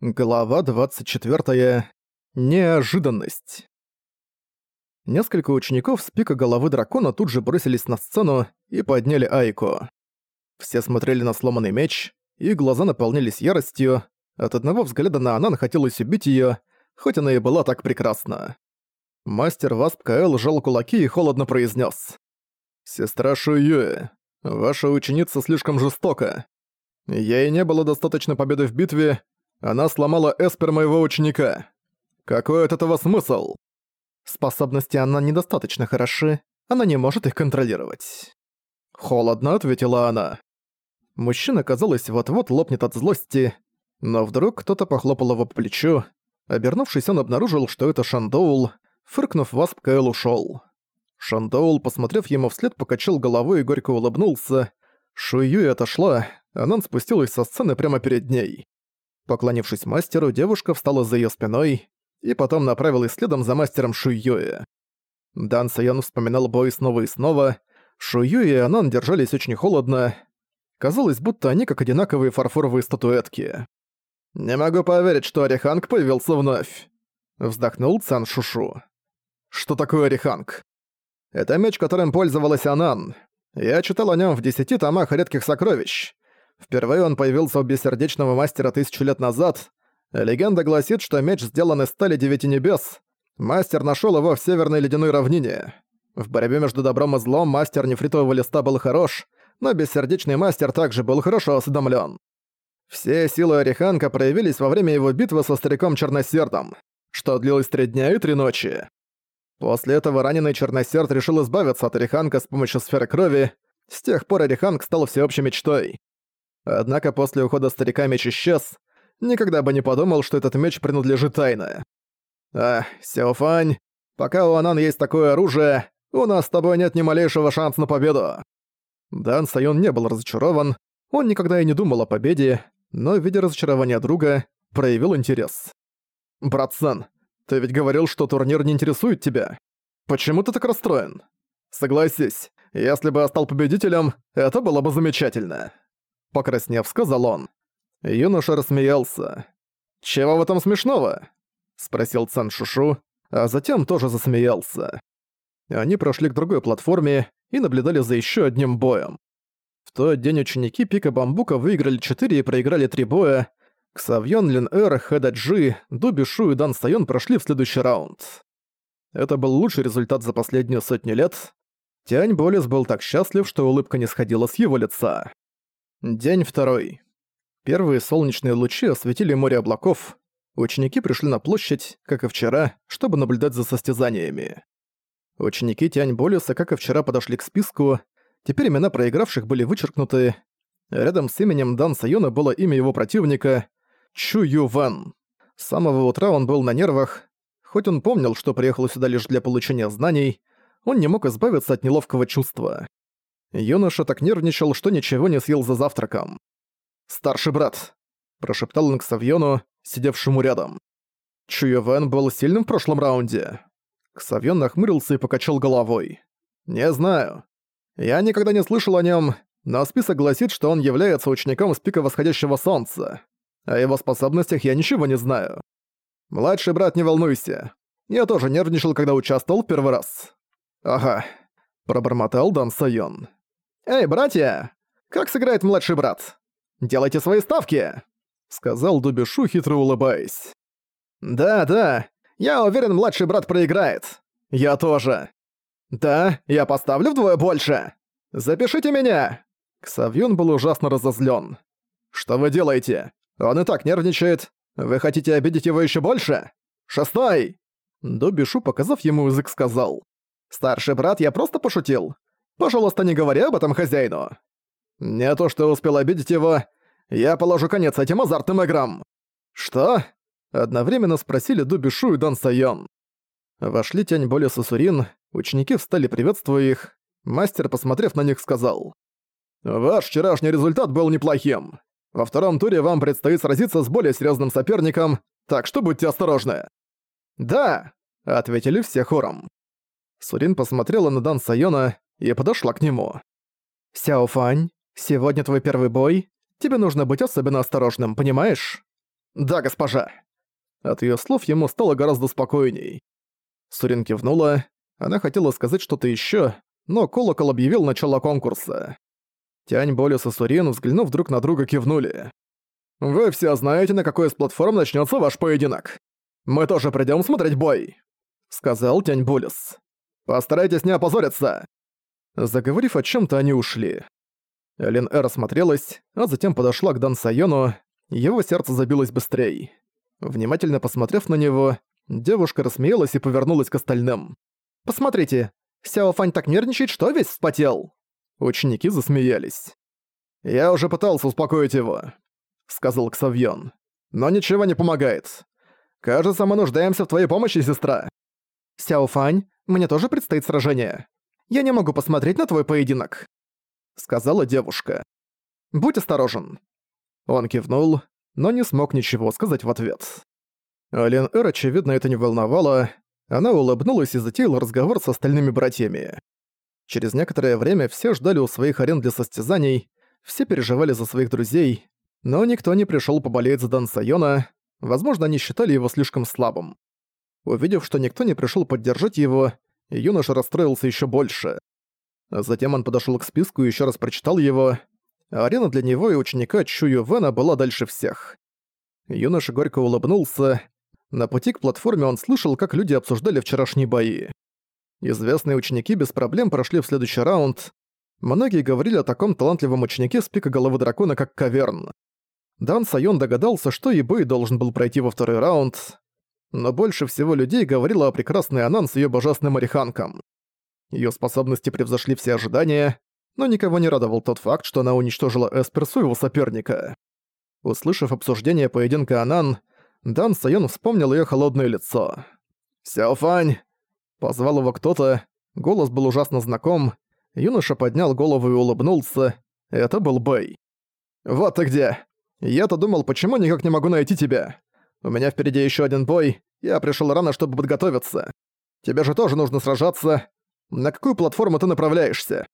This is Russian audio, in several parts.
Глава 24. Неожиданность. Несколько учеников с пика головы дракона тут же бросились на сцену и подняли Айко. Все смотрели на сломанный меч, и глаза наполнились яростью. От одного взгляда на Анан хотелось убить её, хоть она и была так прекрасна. Мастер Васп Каэл сжал кулаки и холодно произнес: «Сестра Шуюэ, ваша ученица слишком жестока. Ей не было достаточно победы в битве, она сломала эспер моего ученика. Какой от этого смысл? Способности она недостаточно хороши, она не может их контролировать. Холодно ответила она. Мужчина, казалось, вот-вот лопнет от злости, но вдруг кто-то похлопал его по плечу. Обернувшись, он обнаружил, что это Шандоул. Фыркнув, Васп Каэл ушёл. Шандоул, посмотрев ему вслед, покачал головой и горько улыбнулся. Шуюй отошла, Анан спустилась со сцены прямо перед ней. Поклонившись мастеру, девушка встала за её спиной и потом направилась следом за мастером Шуюэ. Дан Сайон вспоминал бой снова и снова. Шуюэ и Анан держались очень холодно. Казалось, будто они как одинаковые фарфоровые статуэтки. «Не могу поверить, что Ореханг появился вновь», — вздохнул Цан Шушу. «Что такое Ореханг?» «Это меч, которым пользовалась Анан. Я читал о нём в десяти томах редких сокровищ. Впервые он появился у бессердечного мастера тысячу лет назад. Легенда гласит, что меч сделан из стали девяти небес. Мастер нашел его в северной ледяной равнине. В борьбе между добром и злом мастер нефритового листа был хорош, но бессердечный мастер также был хорошо осведомлен. Все силы Ореханка проявились во время его битвы со стариком Черносердом, что длилось три дня и три ночи. После этого раненый Черносерд решил избавиться от Ореханка с помощью сферы крови, с тех пор Ореханг стал всеобщей мечтой. Однако после ухода старика меч исчез. Никогда бы не подумал, что этот меч принадлежит тайно. А, Сяофань, пока у Анан есть такое оружие, у нас с тобой нет ни малейшего шанса на победу. Дан Сайон не был разочарован, он никогда и не думал о победе, но, видя разочарование друга, проявил интерес. «Брат Сан, ты ведь говорил, что турнир не интересует тебя. Почему ты так расстроен? Согласись, если бы я стал победителем, это было бы замечательно». Покраснев, сказал он. Юноша рассмеялся. «Чего в этом смешного?» Спросил Цан Шушу, а затем тоже засмеялся. Они прошли к другой платформе и наблюдали за еще одним боем. В тот день ученики Пика Бамбука выиграли 4 и проиграли 3 боя. Ксавьон, Лин Эр, Хэда Джи, Дуби Шу и Дан Сайон прошли в следующий раунд. Это был лучший результат за последнюю сотню лет. Тянь Болес был так счастлив, что улыбка не сходила с его лица. День второй. Первые солнечные лучи осветили море облаков. Ученики пришли на площадь, как и вчера, чтобы наблюдать за состязаниями. Ученики Тянь Болюса, как и вчера, подошли к списку. Теперь имена проигравших были вычеркнуты. Рядом с именем Дан Сайона было имя его противника — Чу Ю Ван. С самого утра он был на нервах. Хоть он помнил, что приехал сюда лишь для получения знаний, он не мог избавиться от неловкого чувства. Юноша так нервничал, что ничего не съел за завтраком. «Старший брат», – прошептал он к Савьону, сидевшему рядом. Чуевен был сильным в прошлом раунде. Ксавьон нахмурился и покачал головой. «Не знаю. Я никогда не слышал о нем, но список гласит, что он является учеником с пика восходящего солнца. О его способностях я ничего не знаю. Младший брат, не волнуйся. Я тоже нервничал, когда участвовал первый раз. Ага, пробормотал Дан Сайон. «Эй, братья! Как сыграет младший брат? Делайте свои ставки!» Сказал Дубишу, хитро улыбаясь. «Да, да, я уверен, младший брат проиграет. Я тоже. Да, я поставлю вдвое больше. Запишите меня!» Ксавьон был ужасно разозлен. «Что вы делаете? Он и так нервничает. Вы хотите обидеть его еще больше? Шестой!» Добишу, показав ему язык, сказал. «Старший брат, я просто пошутил. Пожалуйста, не говори об этом хозяину. Не то, что успел обидеть его, я положу конец этим азартным играм. Что? Одновременно спросили Дубишу и Дан Сайон. Вошли Тянь Боли Сусурин, ученики встали приветствуя их. Мастер, посмотрев на них, сказал. «Ваш вчерашний результат был неплохим. Во втором туре вам предстоит сразиться с более серьезным соперником, так что будьте осторожны». «Да», — ответили все хором. Сурин посмотрела на Дан Сайона, и подошла к нему. «Сяофань, сегодня твой первый бой. Тебе нужно быть особенно осторожным, понимаешь?» «Да, госпожа». От её слов ему стало гораздо спокойней. Сурин кивнула. Она хотела сказать что-то ещё, но колокол объявил начало конкурса. Тянь Болес и Сурин, взглянув друг на друга, кивнули. «Вы все знаете, на какой из платформ начнется ваш поединок. Мы тоже придем смотреть бой», — сказал Тянь Болес. «Постарайтесь не опозориться». Заговорив о чем то они ушли. Лин Эр осмотрелась, а затем подошла к Дан Сайону, его сердце забилось быстрее. Внимательно посмотрев на него, девушка рассмеялась и повернулась к остальным. «Посмотрите, Сяо Фань так нервничает, что весь вспотел!» Ученики засмеялись. «Я уже пытался успокоить его», — сказал Ксавьон. «Но ничего не помогает. Кажется, мы нуждаемся в твоей помощи, сестра». «Сяо Фань, мне тоже предстоит сражение. Я не могу посмотреть на твой поединок», — сказала девушка. «Будь осторожен». Он кивнул, но не смог ничего сказать в ответ. Ален Эр, очевидно, это не волновало. Она улыбнулась и затеяла разговор с остальными братьями. Через некоторое время все ждали у своих арен для состязаний, все переживали за своих друзей, но никто не пришел поболеть за Дан Сайона, возможно, они считали его слишком слабым. Увидев, что никто не пришел поддержать его, юноша расстроился еще больше. Затем он подошел к списку и еще раз прочитал его. Арена для него и ученика Чую Вена была дальше всех. Юноша горько улыбнулся. На пути к платформе он слышал, как люди обсуждали вчерашние бои. Известные ученики без проблем прошли в следующий раунд. Многие говорили о таком талантливом ученике с пика головы дракона, как Каверн. Дан Сайон догадался, что и Бэй должен был пройти во второй раунд, но больше всего людей говорило о прекрасной Анан с её божественным ореханком. Её способности превзошли все ожидания, но никого не радовал тот факт, что она уничтожила Эспер своего соперника. Услышав обсуждение поединка Анан, Дан Сайон вспомнил её холодное лицо. «Сяофань, Позвал его кто-то, голос был ужасно знаком, юноша поднял голову и улыбнулся. Это был Бэй. «Вот ты где! Я-то думал, почему никак не могу найти тебя? У меня впереди еще один бой, я пришел рано, чтобы подготовиться. Тебе же тоже нужно сражаться. На какую платформу ты направляешься?»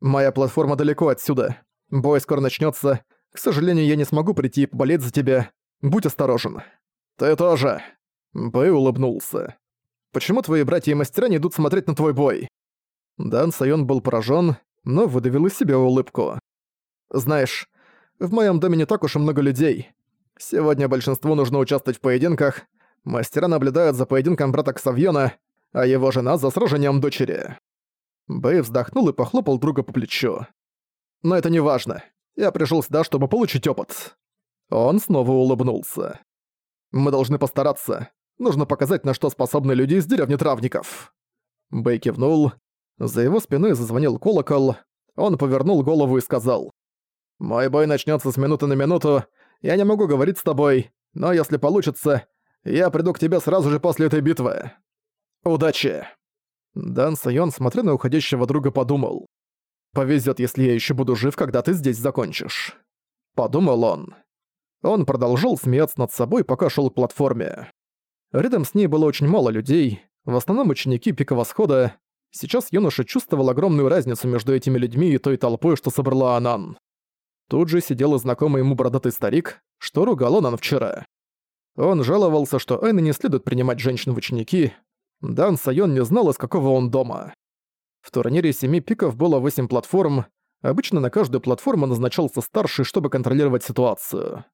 «Моя платформа далеко отсюда. Бой скоро начнется. К сожалению, я не смогу прийти и поболеть за тебя. Будь осторожен». «Ты тоже». Бэй улыбнулся. Почему твои братья и мастера не идут смотреть на твой бой?» Дан Сайон был поражен, но выдавил из себя улыбку. «Знаешь, в моем доме не так уж и много людей. Сегодня большинству нужно участвовать в поединках. Мастера наблюдают за поединком брата Ксавьона, а его жена за сражением дочери». Бэй вздохнул и похлопал друга по плечу. «Но это не важно. Я пришел сюда, чтобы получить опыт». Он снова улыбнулся. «Мы должны постараться. Нужно показать, на что способны люди из деревни травников». Бэй кивнул. За его спиной зазвонил колокол. Он повернул голову и сказал. «Мой бой начнется с минуты на минуту. Я не могу говорить с тобой, но если получится, я приду к тебе сразу же после этой битвы. Удачи!» Дан Сайон, смотря на уходящего друга, подумал. «Повезет, если я еще буду жив, когда ты здесь закончишь». Подумал он. Он продолжил смеяться над собой, пока шел к платформе. Рядом с ней было очень мало людей, в основном ученики Пика Восхода. Сейчас юноша чувствовал огромную разницу между этими людьми и той толпой, что собрала Анан. Тут же сидел знакомый ему бородатый старик, что ругал Анан вчера. Он жаловался, что Айны не следует принимать женщин в ученики. Дан Сайон не знал, из какого он дома. В турнире семи пиков было восемь платформ, обычно на каждую платформу назначался старший, чтобы контролировать ситуацию.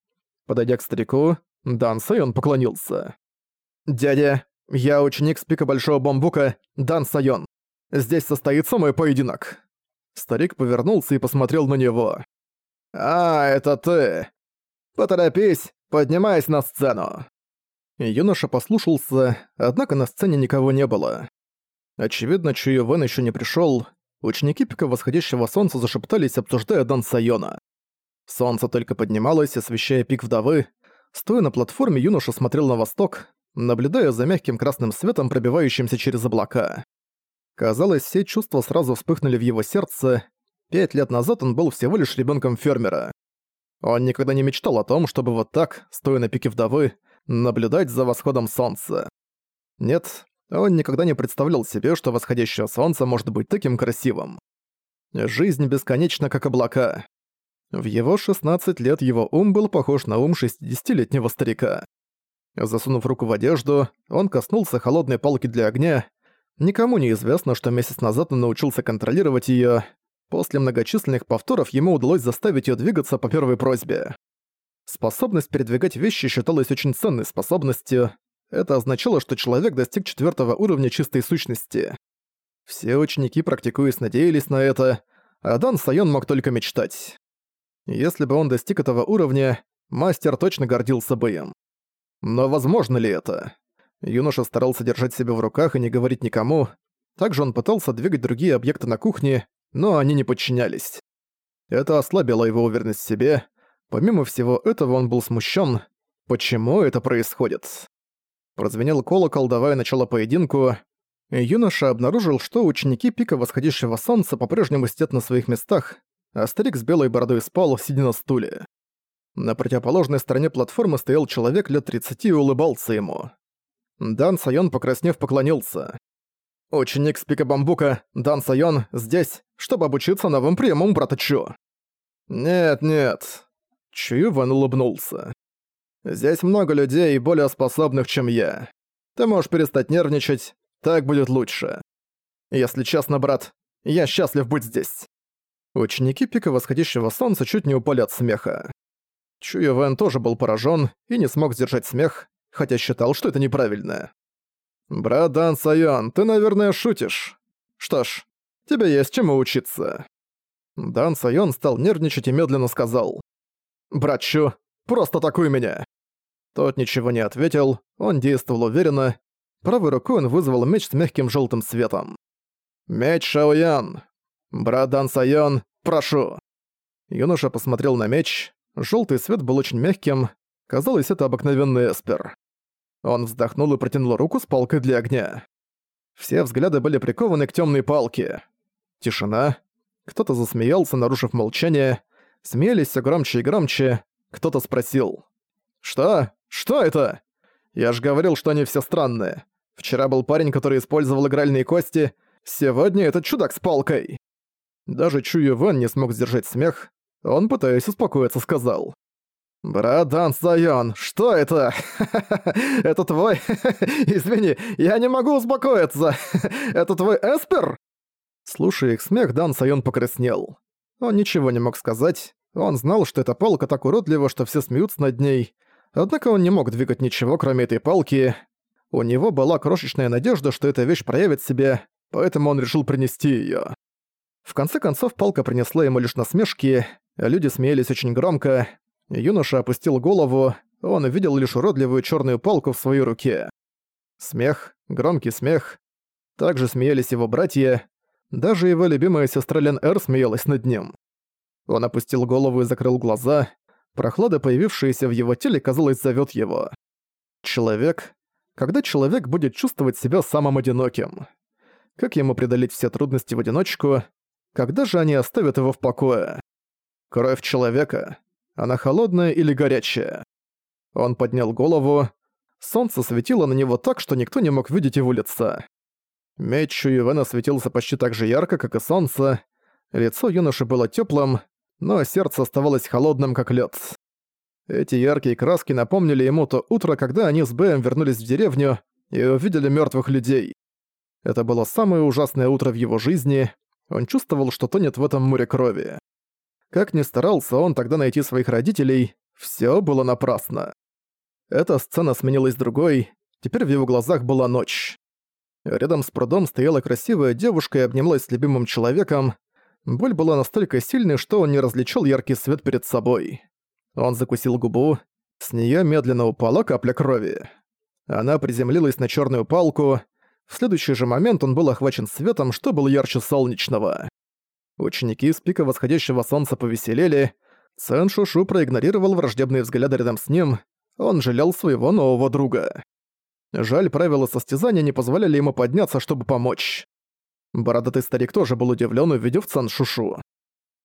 Подойдя к старику, Дан Сайон поклонился. «Дядя, я ученик с пика Большого Бамбука, Дан Сайон. Здесь состоится мой поединок». Старик повернулся и посмотрел на него. «А, это ты. Поторопись, поднимайся на сцену». Юноша послушался, однако на сцене никого не было. Очевидно, Чуё Вэн ещё не пришёл. Ученики пика восходящего солнца зашептались, обсуждая Дан Сайона. Солнце только поднималось, освещая пик вдовы. Стоя на платформе, юноша смотрел на восток, наблюдая за мягким красным светом, пробивающимся через облака. Казалось, все чувства сразу вспыхнули в его сердце. Пять лет назад он был всего лишь ребенком фермера. Он никогда не мечтал о том, чтобы вот так, стоя на пике вдовы, наблюдать за восходом солнца. Нет, он никогда не представлял себе, что восходящее солнце может быть таким красивым. Жизнь бесконечна, как облака. В его 16 лет его ум был похож на ум 60-летнего старика. Засунув руку в одежду, он коснулся холодной палки для огня. Никому не известно, что месяц назад он научился контролировать её. После многочисленных повторов ему удалось заставить её двигаться по первой просьбе. Способность передвигать вещи считалась очень ценной способностью. Это означало, что человек достиг четвёртого уровня чистой сущности. Все ученики, практикуясь, надеялись на это, а Дан Сайон мог только мечтать. Если бы он достиг этого уровня, мастер точно гордился бы им. Но возможно ли это? Юноша старался держать себя в руках и не говорить никому. Также он пытался двигать другие объекты на кухне, но они не подчинялись. Это ослабило его уверенность в себе. Помимо всего этого он был смущен. Почему это происходит? Прозвенел колокол, давая начало поединку. И юноша обнаружил, что ученики пика восходящего солнца по-прежнему сидят на своих местах, а старик с белой бородой спал, сидя на стуле. На противоположной стороне платформы стоял человек лет 30 и улыбался ему. Дан Сайон, покраснев, поклонился. «Ученик с пика бамбука, Дан Сайон, здесь, чтобы обучиться новым приемам брата Чу». «Нет-нет», — Чу Ван улыбнулся. «Здесь много людей, более способных, чем я. Ты можешь перестать нервничать, так будет лучше. Если честно, брат, я счастлив быть здесь». Ученики пика восходящего солнца чуть не упали от смеха. Чуя Вэн тоже был поражен и не смог сдержать смех, хотя считал, что это неправильно. «Брат Дан Сайон, ты, наверное, шутишь. Что ж, тебе есть чему учиться». Дан Сайон стал нервничать и медленно сказал. «Брат Чу, просто атакуй меня!» Тот ничего не ответил, он действовал уверенно. Правой рукой он вызвал меч с мягким желтым светом. «Меч Шаоян! «Брат Дан Сайон, прошу!» Юноша посмотрел на меч. Желтый свет был очень мягким. Казалось, это обыкновенный эспер. Он вздохнул и протянул руку с палкой для огня. Все взгляды были прикованы к темной палке. Тишина. Кто-то засмеялся, нарушив молчание. Смеялись все громче и громче. Кто-то спросил. «Что? Что это?» «Я ж говорил, что они все странные. Вчера был парень, который использовал игральные кости. Сегодня этот чудак с палкой». Даже Чую Ван не смог сдержать смех. Он, пытаясь успокоиться, сказал. «Брат Дан Сайон, что это? это твой... Извини, я не могу успокоиться. это твой Эспер?» Слушая их смех, Дан Сайон покраснел. Он ничего не мог сказать. Он знал, что эта палка так уродлива, что все смеются над ней. Однако он не мог двигать ничего, кроме этой палки. У него была крошечная надежда, что эта вещь проявит себя, поэтому он решил принести её. В конце концов, палка принесла ему лишь насмешки, люди смеялись очень громко, юноша опустил голову, он видел лишь уродливую черную палку в своей руке. Смех, громкий смех. Также смеялись его братья, даже его любимая сестра Лен Эр смеялась над ним. Он опустил голову и закрыл глаза, прохлада, появившаяся в его теле, казалось, зовет его. Человек. Когда человек будет чувствовать себя самым одиноким. Как ему преодолеть все трудности в одиночку, когда же они оставят его в покое? Кровь человека. Она холодная или горячая? Он поднял голову. Солнце светило на него так, что никто не мог видеть его лица. Меч Чуювена светился почти так же ярко, как и солнце. Лицо юноши было теплым, но сердце оставалось холодным, как лед. Эти яркие краски напомнили ему то утро, когда они с Бэем вернулись в деревню и увидели мертвых людей. Это было самое ужасное утро в его жизни, он чувствовал, что тонет в этом море крови. Как ни старался он тогда найти своих родителей, все было напрасно. Эта сцена сменилась другой, теперь в его глазах была ночь. Рядом с прудом стояла красивая девушка и обнималась с любимым человеком. Боль была настолько сильной, что он не различил яркий свет перед собой. Он закусил губу, с нее медленно упала капля крови. Она приземлилась на черную палку, в следующий же момент он был охвачен светом, что был ярче солнечного. Ученики с пика восходящего солнца повеселели. Цэн Шушу проигнорировал враждебные взгляды рядом с ним. Он жалел своего нового друга. Жаль, правила состязания не позволяли ему подняться, чтобы помочь. Бородатый старик тоже был удивлен, увидев Цэн Шушу.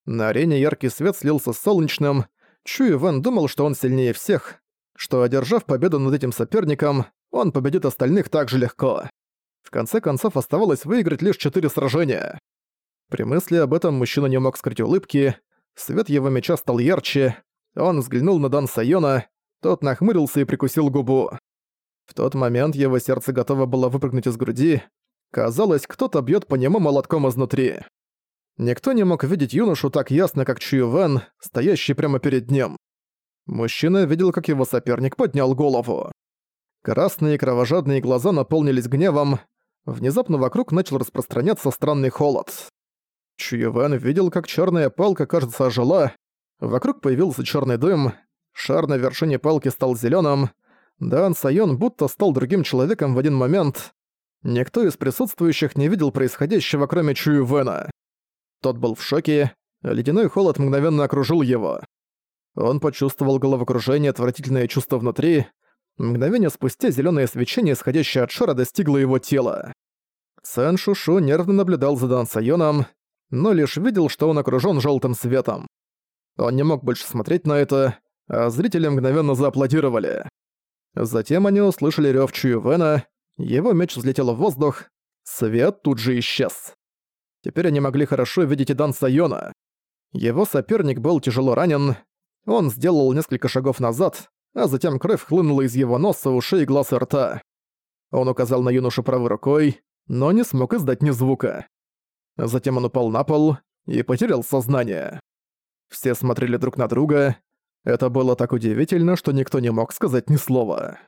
На арене яркий свет слился с солнечным. Чуи Вэн думал, что он сильнее всех, что, одержав победу над этим соперником, он победит остальных так же легко. В конце концов оставалось выиграть лишь четыре сражения. При мысли об этом мужчина не мог скрыть улыбки. Свет его меча стал ярче. Он взглянул на Дан Сайона, тот нахмурился и прикусил губу. В тот момент его сердце готово было выпрыгнуть из груди. Казалось, кто-то бьет по нему молотком изнутри. Никто не мог видеть юношу так ясно, как Чью Вэн, стоящий прямо перед ним. Мужчина видел, как его соперник поднял голову. Красные кровожадные глаза наполнились гневом. Внезапно вокруг начал распространяться странный холод. Чуевен видел, как черная палка, кажется, ожила. Вокруг появился черный дым. Шар на вершине палки стал зеленым. Дан Сайон будто стал другим человеком в один момент. Никто из присутствующих не видел происходящего, кроме Чуевена. Тот был в шоке. Ледяной холод мгновенно окружил его. Он почувствовал головокружение, отвратительное чувство внутри. Мгновение спустя зеленое свечение, исходящее от шара, достигло его тела. Сэн Шушу нервно наблюдал за Дан Сайоном, но лишь видел, что он окружён жёлтым светом. Он не мог больше смотреть на это, а зрители мгновенно зааплодировали. Затем они услышали рёв Чуювена, его меч взлетел в воздух, свет тут же исчез. Теперь они могли хорошо видеть и Дан Сайона. Его соперник был тяжело ранен, он сделал несколько шагов назад, а затем кровь хлынула из его носа, ушей, глаз и рта. Он указал на юношу правой рукой, но не смог издать ни звука. Затем он упал на пол и потерял сознание. Все смотрели друг на друга. Это было так удивительно, что никто не мог сказать ни слова.